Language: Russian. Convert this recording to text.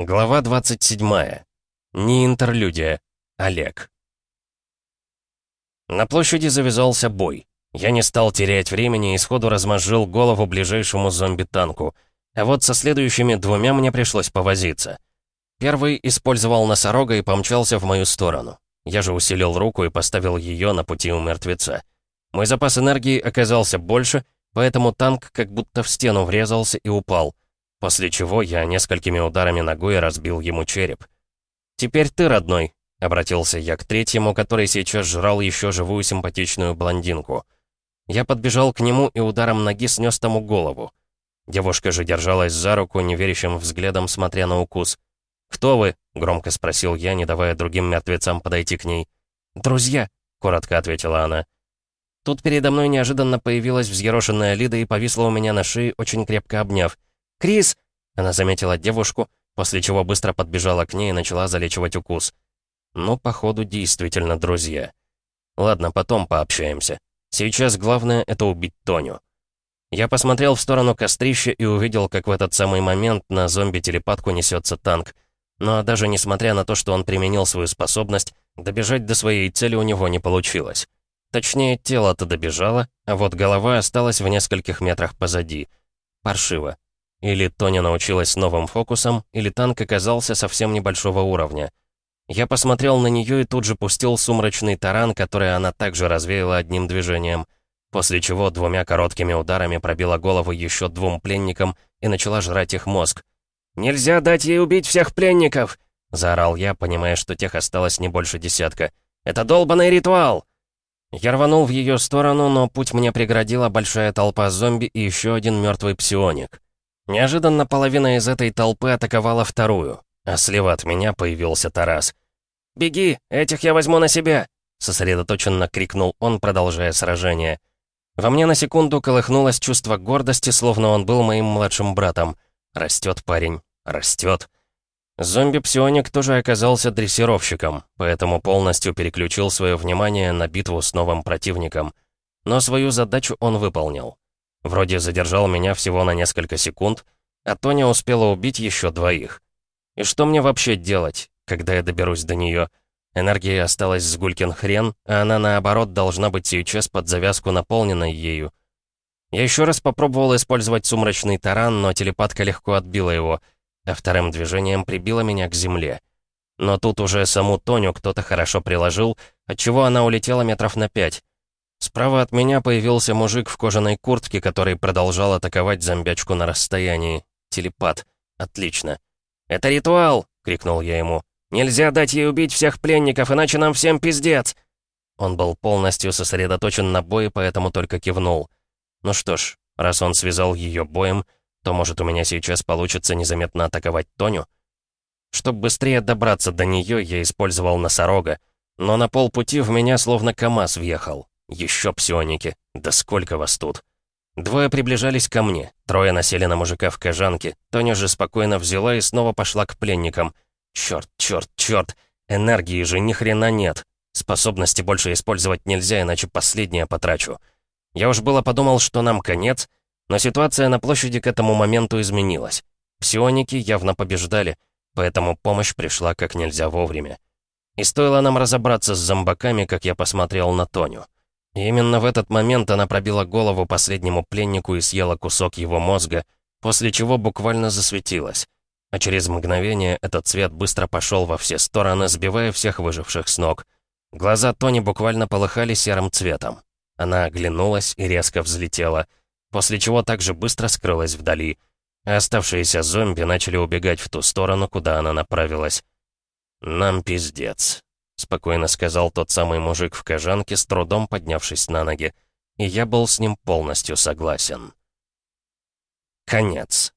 Глава 27. Не интерлюдия. Олег. На площади завязался бой. Я не стал терять времени и сходу размозжил голову ближайшему зомби-танку. А вот со следующими двумя мне пришлось повозиться. Первый использовал носорога и помчался в мою сторону. Я же усилил руку и поставил ее на пути у мертвеца. Мой запас энергии оказался больше, поэтому танк как будто в стену врезался и упал — после чего я несколькими ударами ногой разбил ему череп. «Теперь ты, родной», — обратился я к третьему, который сейчас жрал еще живую симпатичную блондинку. Я подбежал к нему и ударом ноги снес тому голову. Девушка же держалась за руку, неверящим взглядом смотря на укус. «Кто вы?» — громко спросил я, не давая другим мертвецам подойти к ней. «Друзья», — коротко ответила она. Тут передо мной неожиданно появилась взъерошенная Лида и повисла у меня на шее, очень крепко обняв. «Крис!» Она заметила девушку, после чего быстро подбежала к ней и начала залечивать укус. Ну, походу, действительно друзья. Ладно, потом пообщаемся. Сейчас главное — это убить Тоню. Я посмотрел в сторону кострища и увидел, как в этот самый момент на зомби-телепатку несется танк. Но даже несмотря на то, что он применил свою способность, добежать до своей цели у него не получилось. Точнее, тело-то добежало, а вот голова осталась в нескольких метрах позади. Паршиво. Или Тоня научилась новым фокусам, или танк оказался совсем небольшого уровня. Я посмотрел на нее и тут же пустил сумрачный таран, который она также развеяла одним движением, после чего двумя короткими ударами пробила голову еще двум пленникам и начала жрать их мозг. «Нельзя дать ей убить всех пленников!» — заорал я, понимая, что тех осталось не больше десятка. «Это долбанный ритуал!» Я рванул в ее сторону, но путь мне преградила большая толпа зомби и еще один мертвый псионик. Неожиданно половина из этой толпы атаковала вторую, а слева от меня появился Тарас. «Беги, этих я возьму на себя!» сосредоточенно крикнул он, продолжая сражение. Во мне на секунду колыхнулось чувство гордости, словно он был моим младшим братом. Растет парень, растет. Зомби-псионик тоже оказался дрессировщиком, поэтому полностью переключил свое внимание на битву с новым противником. Но свою задачу он выполнил. Вроде задержал меня всего на несколько секунд, а Тоня успела убить еще двоих. И что мне вообще делать, когда я доберусь до нее? Энергия осталась с Гулькин хрен, а она, наоборот, должна быть сейчас под завязку наполненной ею. Я еще раз попробовал использовать сумрачный таран, но телепатка легко отбила его, а вторым движением прибила меня к земле. Но тут уже саму Тоню кто-то хорошо приложил, отчего она улетела метров на пять. Справа от меня появился мужик в кожаной куртке, который продолжал атаковать зомбячку на расстоянии. Телепат. Отлично. «Это ритуал!» — крикнул я ему. «Нельзя дать ей убить всех пленников, иначе нам всем пиздец!» Он был полностью сосредоточен на бое, поэтому только кивнул. Ну что ж, раз он связал ее боем, то, может, у меня сейчас получится незаметно атаковать Тоню? Чтобы быстрее добраться до нее, я использовал носорога, но на полпути в меня словно КамАЗ въехал. Еще псионики. Да сколько вас тут? Двое приближались ко мне. Трое насели на мужика в кожанке. Тоня же спокойно взяла и снова пошла к пленникам. Черт, черт, черт. Энергии же ни хрена нет. Способности больше использовать нельзя, иначе последнее потрачу. Я уж было подумал, что нам конец, но ситуация на площади к этому моменту изменилась. Псионики явно побеждали, поэтому помощь пришла как нельзя вовремя. И стоило нам разобраться с зомбаками, как я посмотрел на Тоню. И именно в этот момент она пробила голову последнему пленнику и съела кусок его мозга, после чего буквально засветилась. А через мгновение этот цвет быстро пошел во все стороны, сбивая всех выживших с ног. Глаза Тони буквально полыхали серым цветом. Она оглянулась и резко взлетела, после чего также быстро скрылась вдали. А оставшиеся зомби начали убегать в ту сторону, куда она направилась. «Нам пиздец», — спокойно сказал тот самый мужик в кожанке, с трудом поднявшись на ноги. И я был с ним полностью согласен. Конец.